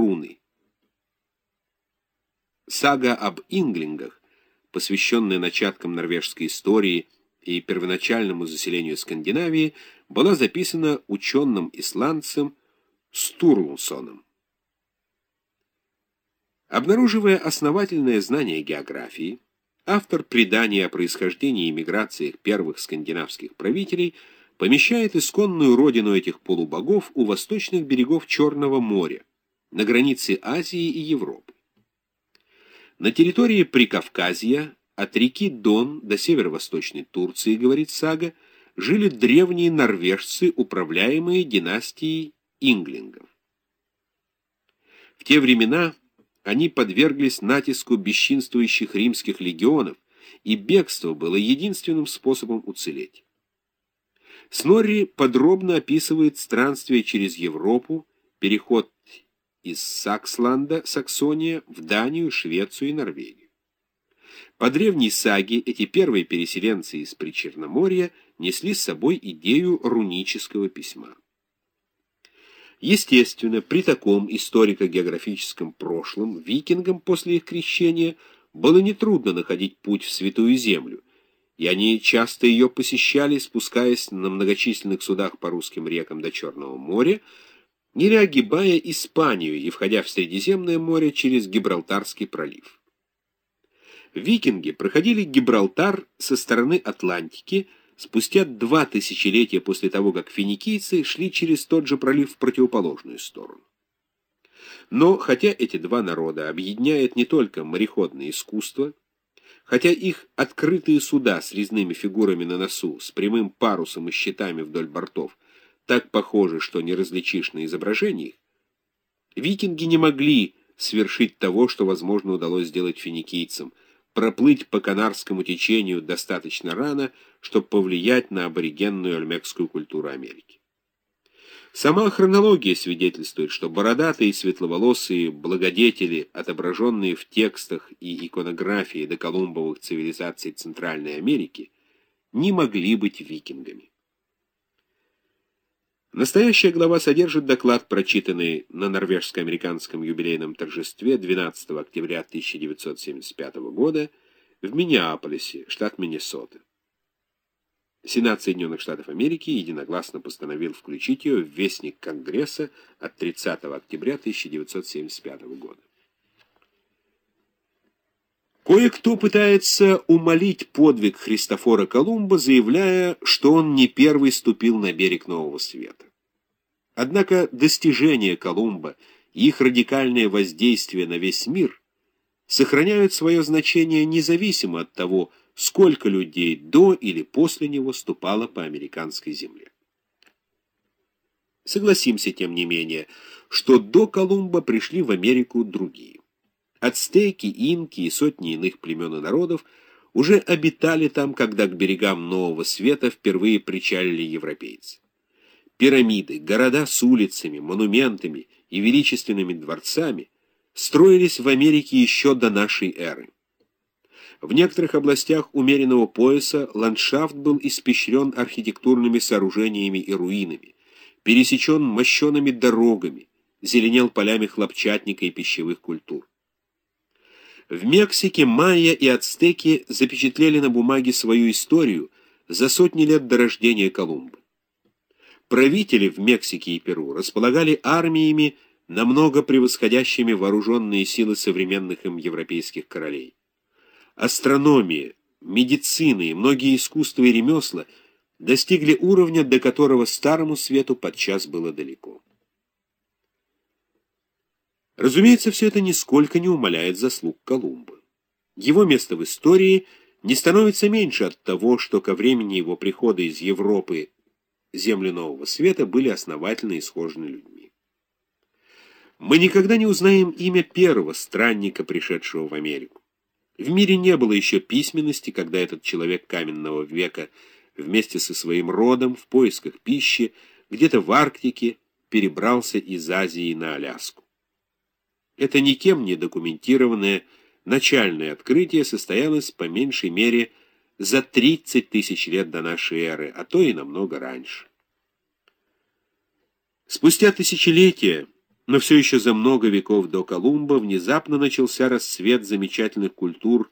руны. Сага об инглингах, посвященная начаткам норвежской истории и первоначальному заселению Скандинавии, была записана ученым-исландцем Стурлсоном. Обнаруживая основательное знание географии, автор предания о происхождении и миграциях первых скандинавских правителей помещает исконную родину этих полубогов у восточных берегов Черного моря, на границе Азии и Европы. На территории Прикавказья, от реки Дон до северо-восточной Турции, говорит сага, жили древние норвежцы, управляемые династией инглингов. В те времена они подверглись натиску бесчинствующих римских легионов, и бегство было единственным способом уцелеть. Снорри подробно описывает странствие через Европу, переход из Саксланда, Саксония, в Данию, Швецию и Норвегию. По древней саге эти первые переселенцы из Причерноморья несли с собой идею рунического письма. Естественно, при таком историко-географическом прошлом викингам после их крещения было нетрудно находить путь в Святую Землю, и они часто ее посещали, спускаясь на многочисленных судах по русским рекам до Черного моря, или огибая Испанию и входя в Средиземное море через Гибралтарский пролив. Викинги проходили Гибралтар со стороны Атлантики, спустя два тысячелетия после того, как финикийцы шли через тот же пролив в противоположную сторону. Но хотя эти два народа объединяет не только мореходное искусство, хотя их открытые суда с резными фигурами на носу, с прямым парусом и щитами вдоль бортов, так похожи, что не различишь на изображениях, викинги не могли свершить того, что, возможно, удалось сделать финикийцам – проплыть по Канарскому течению достаточно рано, чтобы повлиять на аборигенную альмекскую культуру Америки. Сама хронология свидетельствует, что бородатые светловолосые благодетели, отображенные в текстах и иконографии доколумбовых цивилизаций Центральной Америки, не могли быть викингами. Настоящая глава содержит доклад, прочитанный на норвежско-американском юбилейном торжестве 12 октября 1975 года в Миннеаполисе, штат Миннесота. Сенат Соединенных Штатов Америки единогласно постановил включить ее в Вестник Конгресса от 30 октября 1975 года. Кое-кто пытается умолить подвиг Христофора Колумба, заявляя, что он не первый ступил на берег Нового Света. Однако достижения Колумба и их радикальное воздействие на весь мир сохраняют свое значение независимо от того, сколько людей до или после него ступало по американской земле. Согласимся, тем не менее, что до Колумба пришли в Америку другие. Ацтеки, инки и сотни иных племен и народов уже обитали там, когда к берегам Нового Света впервые причалили европейцы. Пирамиды, города с улицами, монументами и величественными дворцами строились в Америке еще до нашей эры. В некоторых областях умеренного пояса ландшафт был испещрен архитектурными сооружениями и руинами, пересечен мощеными дорогами, зеленел полями хлопчатника и пищевых культур. В Мексике майя и ацтеки запечатлели на бумаге свою историю за сотни лет до рождения Колумба. Правители в Мексике и Перу располагали армиями, намного превосходящими вооруженные силы современных им европейских королей. Астрономия, медицина и многие искусства и ремесла достигли уровня, до которого старому свету подчас было далеко. Разумеется, все это нисколько не умаляет заслуг Колумба. Его место в истории не становится меньше от того, что ко времени его прихода из Европы земли Нового Света были основательно исхожены людьми. Мы никогда не узнаем имя первого странника, пришедшего в Америку. В мире не было еще письменности, когда этот человек каменного века вместе со своим родом в поисках пищи где-то в Арктике перебрался из Азии на Аляску. Это никем не документированное начальное открытие состоялось по меньшей мере за 30 тысяч лет до нашей эры, а то и намного раньше. Спустя тысячелетия Но все еще за много веков до Колумба внезапно начался расцвет замечательных культур